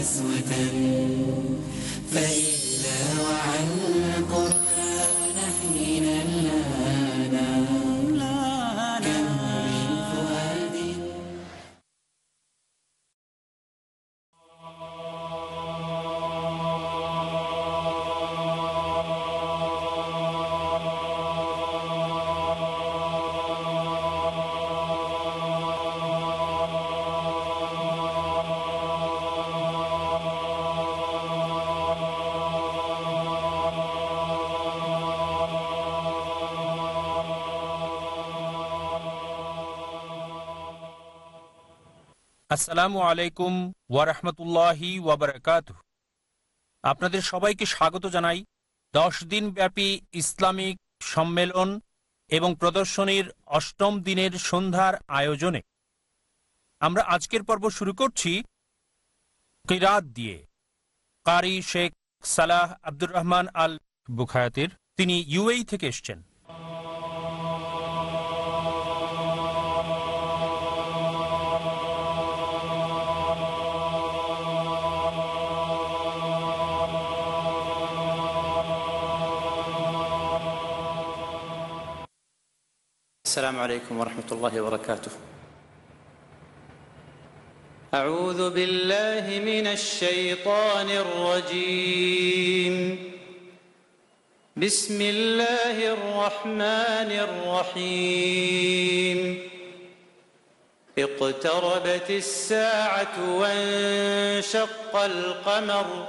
قسوة فإلا وعن قرآن আসসালামু আলাইকুম ওয়ারহমতুল্লাহি ওয়াবারাকাত আপনাদের সবাইকে স্বাগত জানাই দশ দিন ব্যাপী ইসলামিক সম্মেলন এবং প্রদর্শনীর অষ্টম দিনের সন্ধ্যার আয়োজনে। আমরা আজকের পর্ব শুরু করছি কিরাত দিয়ে। কারি শেখ সালাহ আব্দুর রহমান আল বুখায়াতের তিনি ইউএই থেকে এসছেন। السلام عليكم ورحمة الله وبركاته. أعوذ بالله من الشيطان الرجيم. بسم الله الرحمن الرحيم. اقتربت الساعة وانشق القمر.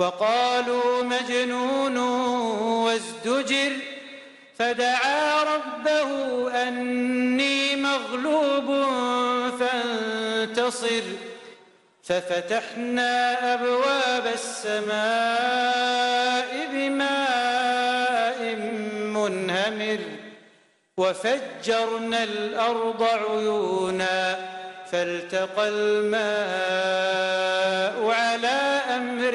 وقالوا مجنون وازدجر فدعا ربه أني مغلوب فانتصر ففتحنا أبواب السماء بماء منهمر وفجرنا الأرض عيونا فالتقى الماء على أمر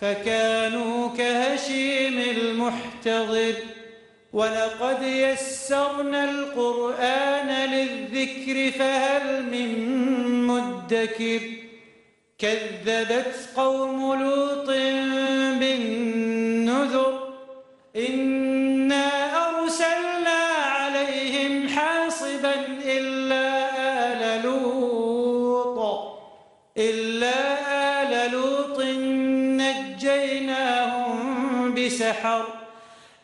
فكانوا كهشيم المحتضر. ولقد يسرنا القرآن للذكر فهل من مدكر؟ كذبت قوم لوط بالنذر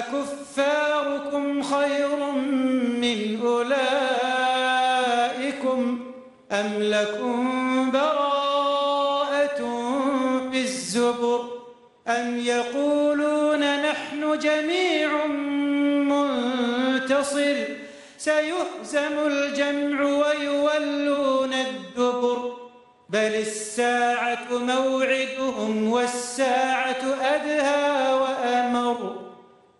أكفاركم خير من أولئكم أم لكم براءة في الزبر أم يقولون نحن جميع منتصر سيهزم الجمع ويولون الدبر بل الساعة موعدهم والساعة أدهى وأمر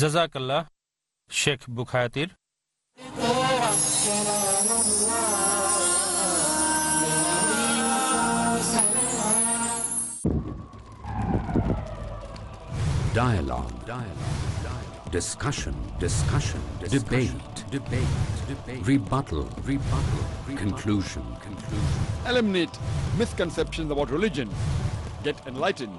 জাজাকাল্লাহ Sheikh বুখায়াতির Dialogue. Dialogue. Dialogue. Discussion. Discussion. Debate. Debate. Debate. Rebuttal. Rebuttal. Conclusion. Conclusion. Eliminate misconceptions about religion. Get enlightened.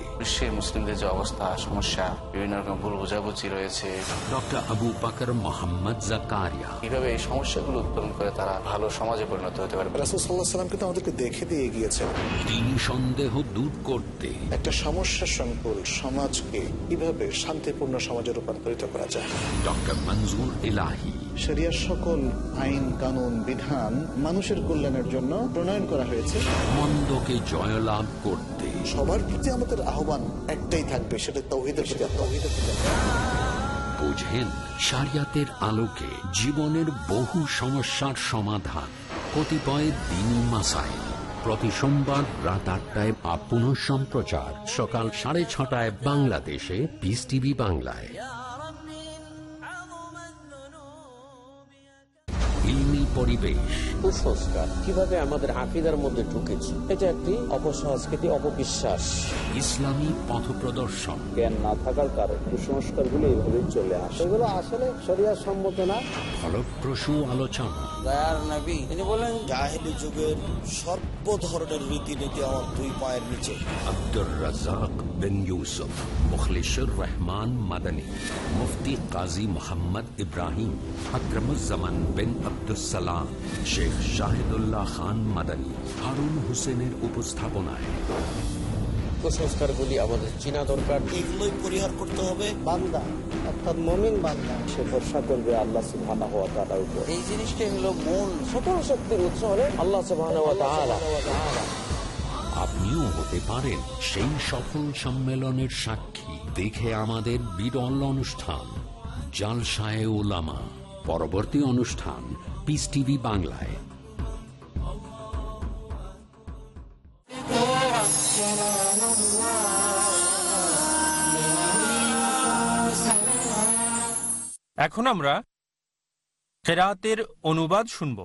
বিশ্বে মুসলিমদের যে অবস্থা সমস্যা বিভিন্ন রকম ভুল বোঝাবুঝি রয়েছে। ডক্টর আবু বাকর মোহাম্মদ জাকারিয়া। কীভাবে এই সমস্যাগুলো উত্তরণ করে তারা ভালো সমাজে পরিণত হতে পারে রাসুসাল্লাহ সাল্লাম কিন্তু আমাদেরকে দেখে দিয়ে গিয়েছেন। দিন সন্দেহ দূর করতে। একটা সমস্যা সংকুল সমাজকে কীভাবে শান্তিপূর্ণ সমাজে রূপান্তরিত করা যায়? ডক্টর মঞ্জুর ইলাহি শরিয়ার সকল আইন কানুন বিধান মানুষের কল্যাণের জন্য প্রণয়ন করা হয়েছে। মন্দকে জয়লাভ করতে। সবার প্রতি আমাদের আহ্বান একটাই থাকবে, সেটা তৌহিদের বুঝেন সারিয়াতের আলোকে জীবনের বহু সমস্যার সমাধান। কতিপয় মাসায় প্রতি সোমবার রাত আটটায় বা পুনঃ সম্প্রচার সকাল সাড়ে ছটায় বাংলাদেশে পিস টিভি বাংলায়। পরিবেশ। কুসংস্কার। কীভাবে আমাদের আকিদার মধ্যে ঢুকেছে? এটা একটি অপসংস্কৃতি অপবিশ্বাস। ইসলামী পথ প্রদর্শন। জ্ঞান না থাকার কারণে কুসংস্কারগুলো এইভাবেই চলে আসে। এগুলো আসলে শরিয়ার সম্মত না। ফলপ্রসূ আলোচনা। দয়ার নবী তিনি বলেন জাহেলি যুগের সর্ব ধরনের রীতিনীতি আমার দুই পায়ের নিচে আব্দুর রাজাক বিন ইউসুফ মুখলিসুর রহমান মাদানী মুফতি কাজী মোহাম্মদ ইব্রাহিম আকরমুজ্জামান বিন আব্দুসালাম শেখ শাহিদুল্লাহ খান মাদানী হারুন হোসেনের উপস্থাপনায় কুসংস্কার গুলি আমাদের চিনা দরকার। এগুলোই পরিহার করতে হবে। বান্দা অর্থাৎ মমিন বান্দা সে ভরসা করবে আল্লাহ সুবহানাহু ওয়া তাআলার উপর। এই জিনিসটাই হলো মূল সকল শক্তির উৎস হলো আল্লাহ সুবহানাহু ওয়া তাআলা। আপনিও হতে পারেন সেই সফল সম্মেলনের সাক্ষী। দেখে আমাদের বিরল অনুষ্ঠান জালসায় ওলামা পরবর্তী অনুষ্ঠান পিস টিভি বাংলায়। এখন আমরা ফেরাতের অনুবাদ শুনব।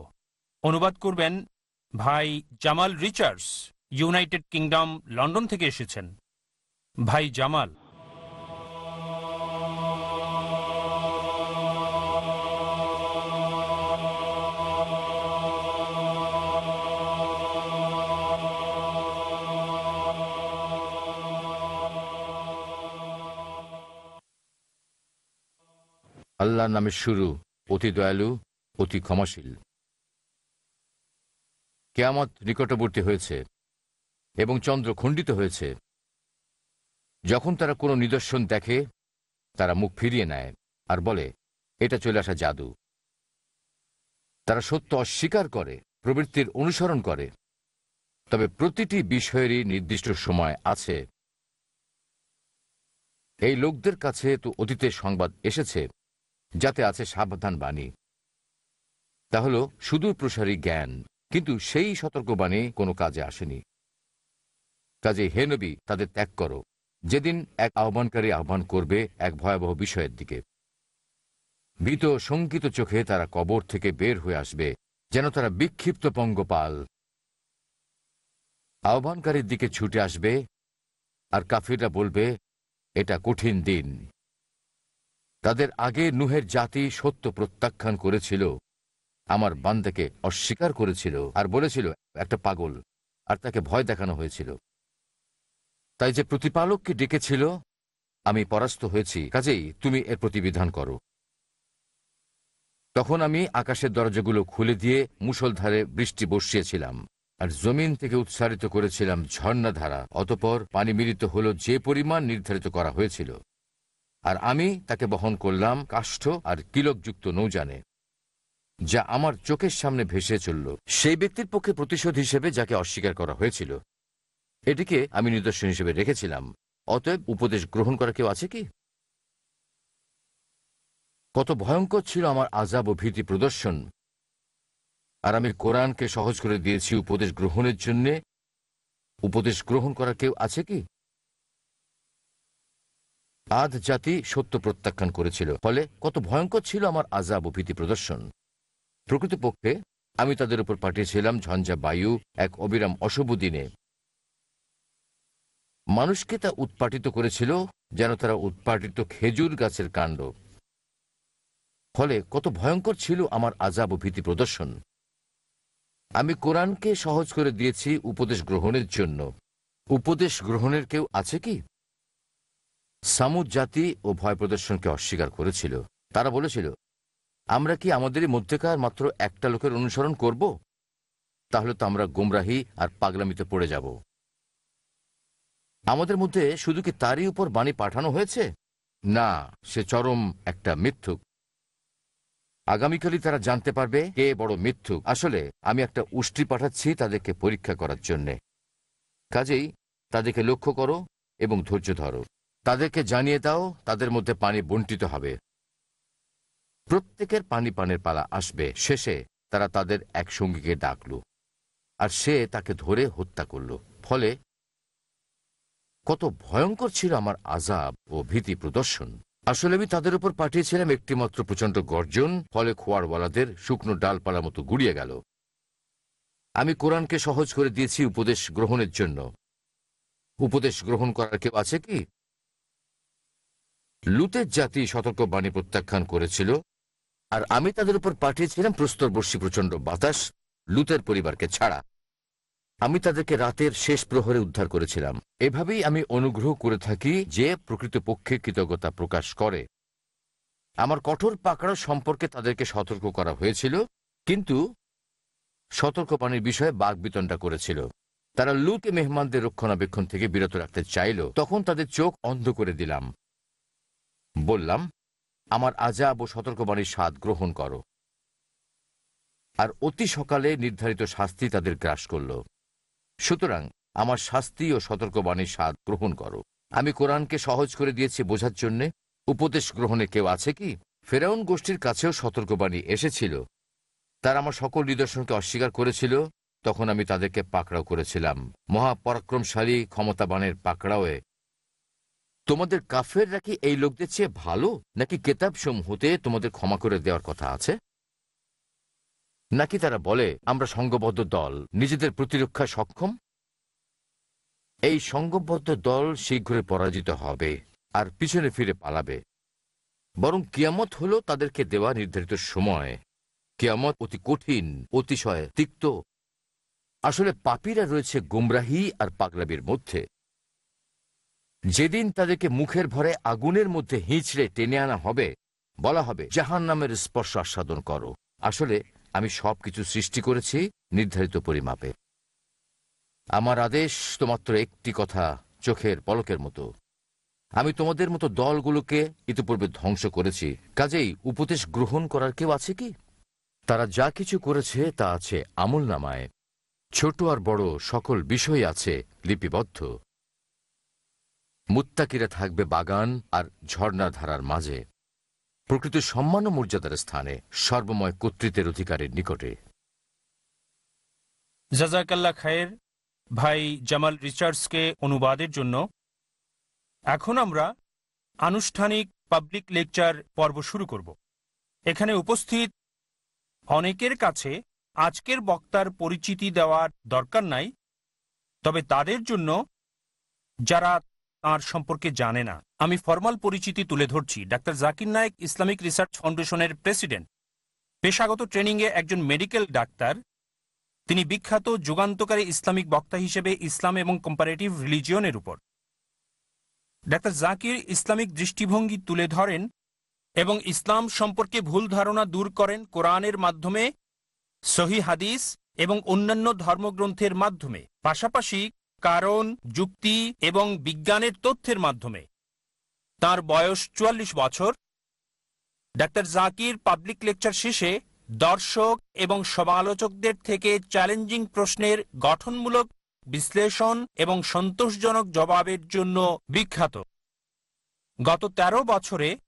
অনুবাদ করবেন ভাই Jamal Richards, United Kingdom, London থেকে এসেছেন। ভাই জামাল আল্লাহর নামে শুরু, অতি দয়ালু, অতি ক্ষমাশীল। কেয়ামত নিকটবর্তী হয়েছে এবং চন্দ্র খণ্ডিত হয়েছে। যখন তারা কোনো নিদর্শন দেখে, তারা মুখ ফিরিয়ে নেয় আর বলে, এটা চলে আসা জাদু। তারা সত্য অস্বীকার করে, প্রবৃত্তির অনুসরণ করে। তবে প্রতিটি বিষয়েরই নির্দিষ্ট সময় আছে। এই লোকদের কাছে তো অতীতের সংবাদ এসেছে। যাতে আছে সাবধান বাণী। তা হল, সুদূর প্রসারী জ্ঞান, কিন্তু সেই সতর্কবাণী কোনো কাজে আসেনি। কাজে হে নবী, তাদের ত্যাগ করো। যেদিন এক আহ্বানকারী আহ্বান করবে এক ভয়াবহ বিষয়ের দিকে। ভীত শঙ্কিত চোখে তারা কবর থেকে বের হয়ে আসবে, যেন তারা বিক্ষিপ্ত পঙ্গপাল। আহ্বানকারীর দিকে ছুটে আসবে আর কাফিররা বলবে, এটা কঠিন দিন। তাদের আগে নুহের জাতি সত্য প্রত্যাখ্যান করেছিল, আমার বান্দাকে অস্বীকার করেছিল আর বলেছিল, একটা পাগল। আর তাকে ভয় দেখানো হয়েছিল। তাই যে প্রতিপালককে ডেকেছিল, আমি পরাস্ত হয়েছি। কাজেই তুমি এর প্রতিবিধান করো। তখন আমি আকাশের দরজাগুলো খুলে দিয়ে মুষলধারে বৃষ্টি বসিয়েছিলাম আর জমিন থেকে উৎসারিত করেছিলাম ঝর্ণাধারা, অতপর পানি মিলিত হল যে পরিমাণ নির্ধারিত করা হয়েছিল। আর আমি তাকে বহন করলাম কাষ্ঠ আর কিলকযুক্ত নৌজানে যা আমার চোখের সামনে ভেসে চলল। সেই ব্যক্তির পক্ষে প্রতিশোধ হিসেবে যাকে অস্বীকার করা হয়েছিল, এটিকে আমি নিদর্শন হিসেবে রেখেছিলাম। অতএব উপদেশ গ্রহণ করা কেউ আছে কি? কত ভয়ঙ্কর ছিল আমার আজাব ও ভীতি প্রদর্শন। আর আমি কোরআনকে সহজ করে দিয়েছি উপদেশ গ্রহণের জন্যে। উপদেশ গ্রহণ করা কেউ আছে কি? আদ জাতি সত্য প্রত্যাখ্যান করেছিল। ফলে কত ভয়ঙ্কর ছিল আমার আজাব ও ভীতি প্রদর্শন। প্রকৃতপক্ষে আমি তাদের উপর পাঠিয়েছিলাম ঝঞ্ঝা বায়ু, এক অবিরাম অশুভ দিনে। মানুষকে তা উৎপাটিত করেছিল যেন তারা উৎপাটিত খেজুর গাছের কাণ্ড। ফলে কত ভয়ঙ্কর ছিল আমার আজাব ও ভীতি প্রদর্শন। আমি কোরআনকে সহজ করে দিয়েছি উপদেশ গ্রহণের জন্য। উপদেশ গ্রহণের কেউ আছে কি? সামুদ জাতি ও ভয় প্রদর্শনকে অস্বীকার করেছিল। তারা বলেছিল, আমরা কি আমাদেরই মধ্যেকার মাত্র একটা লোকের অনুসরণ করব? তাহলে তো আমরা গোমরাহি আর পাগলামিতে পড়ে যাব। আমাদের মধ্যে শুধু কি তারই উপর বাণী পাঠানো হয়েছে? না, সে চরম একটা মিথ্যুক। আগামীকালই তারা জানতে পারবে কে বড় মিথ্যুক। আসলে, আমি একটা উষ্টি পাঠাচ্ছি তাদেরকে পরীক্ষা করার জন্যে। কাজেই তাদেরকে লক্ষ্য করো এবং ধৈর্য ধরো। তাদেরকে জানিয়ে দাও, তাদের মধ্যে পানি বন্টিত হবে। প্রত্যেকের পানি পানের পালা আসবে। শেষে তারা তাদের এক সঙ্গীকে ডাকল, আর সে তাকে ধরে হত্যা করল। ফলে কত ভয়ঙ্কর ছিল আমার আজাব ও ভীতি প্রদর্শন। আসলে আমি তাদের উপর পাঠিয়েছিলাম একটিমাত্র প্রচণ্ড গর্জন, ফলে খোয়ারওয়ালাদের শুকনো ডালপালা মতো গুড়িয়ে গেল। আমি কোরআনকে সহজ করে দিয়েছি উপদেশ গ্রহণের জন্য। উপদেশ গ্রহণ করার কেউ আছে কি? লুতের জাতি সতর্কবাণী প্রত্যাখ্যান করেছিল, আর আমি তাদের উপর পাঠিয়েছিলাম প্রস্তরবর্ষী প্রচণ্ড বাতাস লুতের পরিবারকে ছাড়া। আমি তাদেরকে রাতের শেষ প্রহরে উদ্ধার করেছিলাম। এভাবেই আমি অনুগ্রহ করে থাকি যে প্রকৃতপক্ষে কৃতজ্ঞতা প্রকাশ করে। আমার কঠোর পাকড়া সম্পর্কে তাদেরকে সতর্ক করা হয়েছিল, কিন্তু সতর্কবাণীর বিষয়ে বাগবিতণ্ডা করেছিল। তারা লুকে মেহমানদের রক্ষণাবেক্ষণ থেকে বিরত রাখতে চাইল, তখন তাদের চোখ অন্ধ করে দিলাম। বললাম, আমার আজাব ও সতর্কবাণীর স্বাদ গ্রহণ করো। আর অতি সকালে নির্ধারিত শাস্তি তাদের গ্রাস করল। সুতরাং আমার শাস্তি ও সতর্কবাণীর স্বাদ গ্রহণ করো। আমি কোরআনকে সহজ করে দিয়েছি বোঝার জন্যে। উপদেশ গ্রহণে কেউ আছে কি? ফেরাউন গোষ্ঠীর কাছেও সতর্কবাণী এসেছিল। তারা আমার সকল নিদর্শনকে অস্বীকার করেছিল। তখন আমি তাদেরকে পাকড়াও করেছিলাম। মহাপরাক্রমশালী ক্ষমতাবানের পাকড়াওয়ে তোমাদের কাফেররা কি এই লোকদের চেয়ে ভালো? নাকি কেতাব সমূহতে তোমাদের ক্ষমা করে দেওয়ার কথা আছে? নাকি তারা বলে, আমরা সংঘবদ্ধ দল, নিজেদের প্রতিরক্ষায় সক্ষম? এই সংঘবদ্ধ দল শীঘ্রই পরাজিত হবে আর পিছনে ফিরে পালাবে। বরং কিয়ামত হল তাদেরকে দেওয়া নির্ধারিত সময়। কিয়ামত অতি কঠিন, অতিশয় তিক্ত। আসলে পাপীরা রয়েছে গুমরাহি আর পাগলাবির মধ্যে। যেদিন তাদেরকে মুখের ভরে আগুনের মধ্যে হিঁচড়ে টেনে আনা হবে, বলা হবে জাহান নামের স্পর্শ আস্বাদন করো। আসলে, আমি সবকিছু সৃষ্টি করেছি নির্ধারিত পরিমাপে। আমার আদেশ তো মাত্র একটি কথা চোখের পলকের মতো। আমি তোমাদের মতো দলগুলোকে ইতিপূর্বে ধ্বংস করেছি। কাজেই উপদেশ গ্রহণ করার কেউ আছে কি? তারা যা কিছু করেছে তা আছে আমল নামায় ছোট আর বড় সকল বিষয় আছে লিপিবদ্ধ। মুত্তাকিরা থাকবে বাগান আর ঝর্ণার ধারার মাঝে। প্রকৃত সম্মান ও মর্যাদার স্থানে সর্বময় কর্তৃত্বের অধিকারের নিকটে। জাজাকাল্লা খায়ের ভাই জামাল রিচার্ডসকে অনুবাদের জন্য এখন আমরা আনুষ্ঠানিক পাবলিক লেকচার পর্ব শুরু করব। এখানে উপস্থিত অনেকের কাছে আজকের বক্তার পরিচিতি দেওয়ার দরকার নাই, তবে তাদের জন্য যারা তার সম্পর্কে জানে না। আমি ফরমাল পরিচিতি তুলে ধরছি, doctor Zakir Naik Islamic research ফাউন্ডেশনের প্রেসিডেন্ট। পেশাগত ট্রেনিংয়ে একজন মেডিকেল ডাক্তার। তিনি বিখ্যাত যুগান্তকারী ইসলামিক বক্তা হিসেবে ইসলাম এবং কম্পারেটিভ রিলিজিয়নের উপর। ডাক্তার জাকির ইসলামিক দৃষ্টিভঙ্গি তুলে ধরেন এবং ইসলাম সম্পর্কে ভুল ধারণা দূর করেন কোরআনের মাধ্যমে, সহি হাদিস এবং অন্যান্য ধর্মগ্রন্থের মাধ্যমে। পাশাপাশি কারণ, যুক্তি এবং বিজ্ঞানের তথ্যের মাধ্যমে। তার বয়স চুয়াল্লিশ বছর। ডাক্তার জাকির পাবলিক লেকচার শেষে দর্শক এবং সমালোচকদের থেকে চ্যালেঞ্জিং প্রশ্নের গঠনমূলক বিশ্লেষণ এবং সন্তোষজনক জবাবের জন্য বিখ্যাত। গত ১৩ বছরে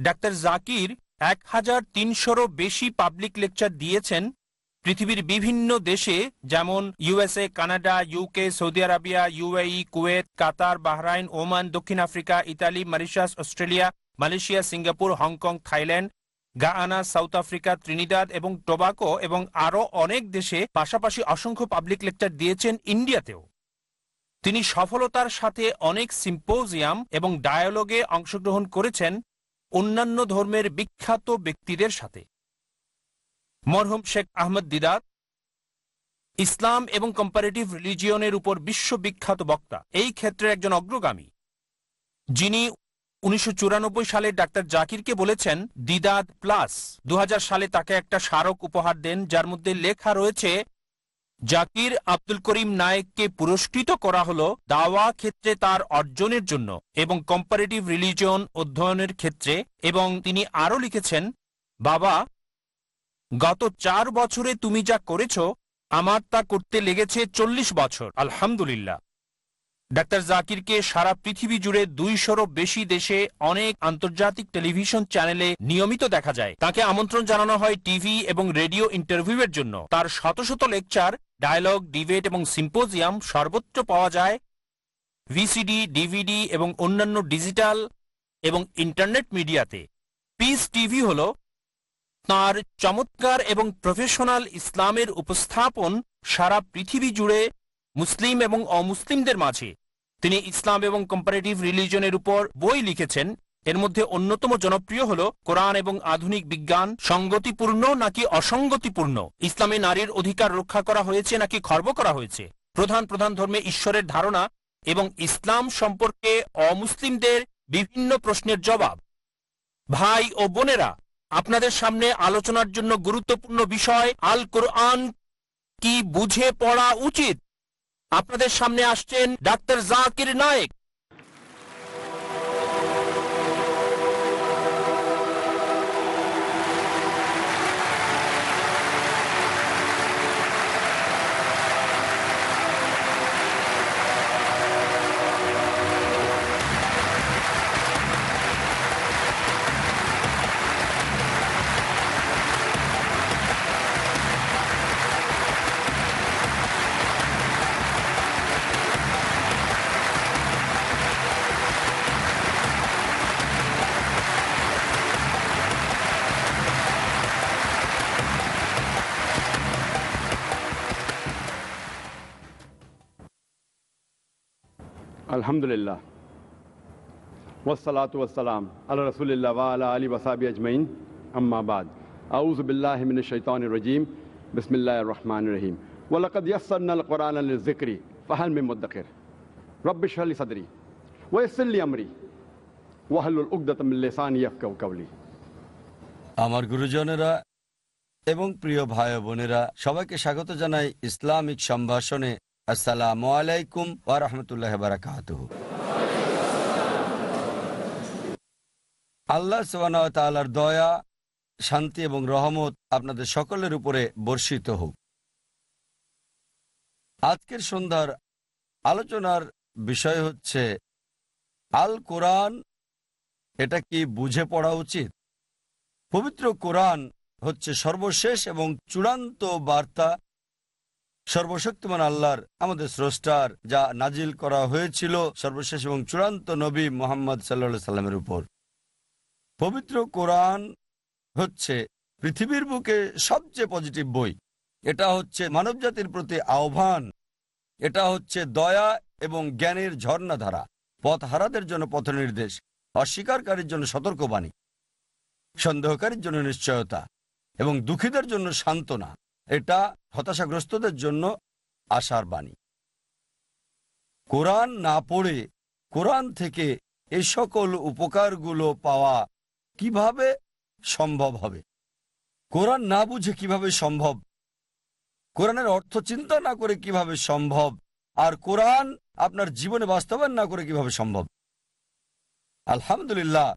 ডাক্তার জাকির এক হাজার তিনশোরও বেশি পাবলিক লেকচার দিয়েছেন পৃথিবীর বিভিন্ন দেশে, যেমন USA Canada UK Saudi Arabia UAE Kuwait Qatar Bahrain Oman দক্ষিণ Africa, Italy Mauritius Australia Malaysia Singapore Hong Kong Thailand Guyana South Africa Trinidad এবং টোবাকো এবং আরও অনেক দেশে পাশাপাশি অসংখ্য পাবলিক লেকচার দিয়েছেন ইন্ডিয়াতেও। তিনি সফলতার সাথে অনেক সিম্পোজিয়াম এবং ডায়ালগে অংশগ্রহণ করেছেন অন্যান্য ধর্মের বিখ্যাত ব্যক্তিদের সাথে। মরহুম শেখ আহমদ দিদাত ইসলাম এবং কম্পারেটিভ রিলিজিয়নের উপর বিশ্ববিখ্যাত বক্তা। এই ক্ষেত্রে একজন অগ্রগামী। যিনি উনিশশো চুরানব্বই সালে ডাক্তার জাকিরকে বলেছেন, দিদাদ প্লাস। দু সালে তাকে একটা স্মারক উপহার দেন, যার মধ্যে লেখা রয়েছে, জাকির আব্দুল করিম নায়েককে পুরস্কৃত করা হলো দাওয়া ক্ষেত্রে তার অর্জনের জন্য এবং কম্পারেটিভ রিলিজন অধ্যয়নের ক্ষেত্রে। এবং তিনি আরও লিখেছেন, বাবা গত চার বছরে তুমি যা করেছ, আমার তা করতে লেগেছে চল্লিশ বছর। আলহামদুলিল্লাহ। ডাক্তার জাকিরকে সারা পৃথিবী জুড়ে দুইশোরও বেশি দেশে অনেক আন্তর্জাতিক টেলিভিশন চ্যানেলে নিয়মিত দেখা যায়। তাকে আমন্ত্রণ জানানো হয় টিভি এবং রেডিও ইন্টারভিউয়ের জন্য। তার শত শত লেকচার, ডায়ালগ, ডিবেট এবং সিম্পোজিয়াম সর্বত্র পাওয়া যায়। ভিসিডি, ডিভিডি এবং অন্যান্য ডিজিটাল এবং ইন্টারনেট মিডিয়াতে। পিস টিভি হল তার চমৎকার এবং প্রফেশনাল ইসলামের উপস্থাপন সারা পৃথিবী জুড়ে মুসলিম এবং অমুসলিমদের মাঝে। তিনি ইসলাম এবং কম্পারেটিভ রিলিজনের উপর বই লিখেছেন। এর মধ্যে অন্যতম জনপ্রিয় হল কোরআন এবং আধুনিক বিজ্ঞান, সঙ্গতিপূর্ণ নাকি অসঙ্গতিপূর্ণ? ইসলামে নারীর অধিকার রক্ষা করা হয়েছে নাকি খর্ব করা হয়েছে? প্রধান প্রধান ধর্মে ঈশ্বরের ধারণা এবং ইসলাম সম্পর্কে অমুসলিমদের বিভিন্ন প্রশ্নের জবাব। ভাই ও বোনেরা আপনাদের সামনে আলোচনার জন্য গুরুত্বপূর্ণ বিষয়, আল কোরআন কি বুঝে পড়া উচিত? আপনাদের সামনে আসছেন ডাক্তার জাকির নায়েক। আলহামদুলিল্লাহ। ওসালাত ওসালাম আল্লাহ রসুলিল্লা আলা আলী ওসাবি আজমাইন। আম্মাবাদ আউজ আউজবিল্লাহমিন শৈতান রজিম। বিসমিল্লা রহমান রহিম। ওলাকদ ইয়াসান্নাল কোরআন আল জিক্রি ফাহাল মেমদ্দাকের রব্বিশ আলী সদরি। ওয়েসল্লি আমরি। ওয়াহলুল উকদতমসান ইয়াফকাউ কাউলি আমার গুরুজনেরা এবং প্রিয় ভাই বোনেরা, সবাইকে স্বাগত জানাই ইসলামিক সম্ভাষণে আসসালামু আলাইকুম ওয়া রাহমাতুল্লাহ বারাকাতুহ। আল্লাহ সুবহানাহু ওয়া তাআলার দয়া, শান্তি এবং রহমত আপনাদের সকলের উপরে বর্ষিত হোক। আজকের সন্ধ্যার আলোচনার বিষয় হচ্ছে, আল কোরআন এটা কি বুঝে পড়া উচিত? পবিত্র কোরআন হচ্ছে সর্বশেষ এবং চূড়ান্ত বার্তা সর্বশক্তিমান আল্লাহর, আমাদের স্রষ্টার, যা নাজিল করা হয়েছিল সর্বশেষ এবং চূড়ান্ত নবী মোহাম্মদ সাল্লা সাল্লামের উপর। পবিত্র কোরআন হচ্ছে পৃথিবীর বুকে সবচেয়ে পজিটিভ বই। এটা হচ্ছে মানবজাতির প্রতি আহ্বান। এটা হচ্ছে দয়া এবং জ্ঞানের ঝর্ণাধারা পথ হারাদের জন্য পথ নির্দেশ অস্বীকারীর জন্য সতর্কবাণী, সন্দেহকারীর জন্য নিশ্চয়তা এবং দুঃখীদের জন্য সান্ত্বনা। এটা হতাশাগ্রস্তদের জন্য আশার বাণী। কোরআন না পড়ে কোরআন থেকে এ সকল উপকারগুলো পাওয়া কীভাবে সম্ভব হবে? কোরআন না বুঝে কীভাবে সম্ভব? কোরআনের অর্থ চিন্তা না করে কীভাবে সম্ভব? আর কোরআন আপনার জীবনে বাস্তবায়ন না করে কীভাবে সম্ভব? আলহামদুলিল্লাহ,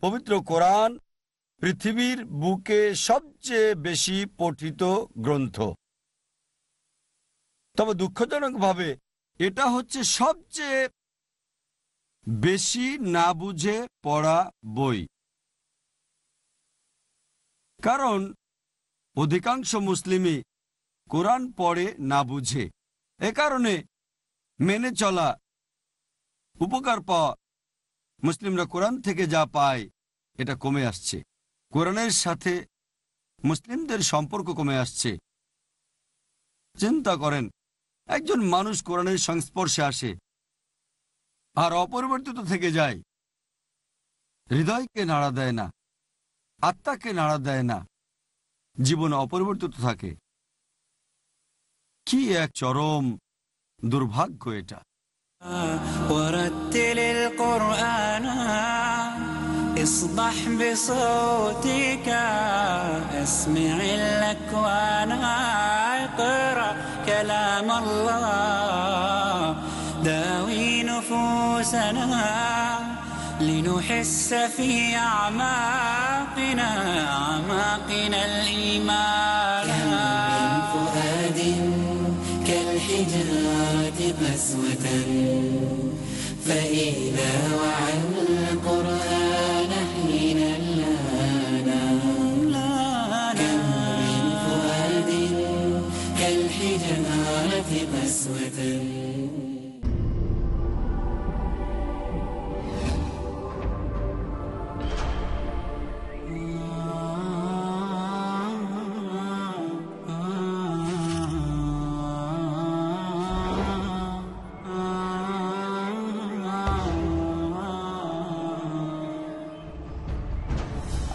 পবিত্র কোরআন পৃথিবীর বুকে সবচেয়ে বেশি পঠিত গ্রন্থ। তবে দুঃখজনকভাবে এটা হচ্ছে সবচেয়ে বেশি না বুঝে পড়া বই। কারণ অধিকাংশ মুসলিমই কোরআন পড়ে না বুঝে। এ কারণে মেনে চলা, উপকার পাওয়া মুসলিমরা কোরআন থেকে যা পায়, এটা কমে আসছে। কোরআনের সাথে মুসলিমদের সম্পর্ক কমে আসছে চিন্তা করেন একজন মানুষ কোরআনের সংস্পর্শে আসে আর অপরিবর্তিত থেকে যায় হৃদয়কে নাড়া দেয় না আত্মাকে নাড়া দেয় না জীবন অপরিবর্তিত থাকে কি এক চরম দুর্ভাগ্য এটা ورتل القرآن اصبح بصوتك اسمع الأكوان اقرأ كلام الله. داوي نفوسنا لنحس في أعماقنا أعماقنا الإيمان. كم من فؤاد كالحجارة قسوة فإذا وعى القرآن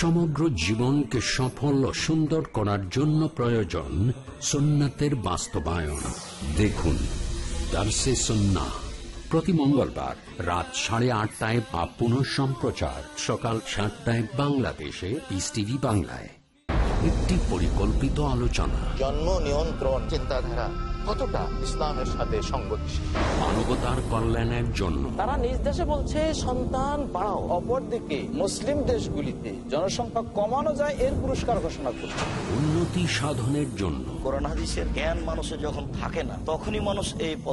সমগ্র জীবনকে সফল ও সুন্দর করার জন্য প্রয়োজন সুন্নাতের বাস্তবায়ন। দেখুন, দার্সে সন্না, প্রতি মঙ্গলবার রাত সাড়ে আটটায় বা পুনঃ সম্প্রচার, সকাল সাতটায় বাংলাদেশে পিস টিভি বাংলায়। একটি পরিকল্পিত আলোচনা। জন্ম নিয়ন্ত্রণ চিন্তাধারা। কতটা ইসলামের সাথে সংগতিশীল? মানবতার কল্যাণের জন্য। তারা নিজ দেশে বলছে সন্তান বাড়াও। অপরদিকে মুসলিম দেশগুলিতে জনসংখ্যা কমানো যায় এর পুরস্কার ঘোষণা করছে। উন্নতি সাধনের জন্য। করোনা হাদিসের জ্ঞান মানুষের যখন থাকে না তখনই মানুষ এই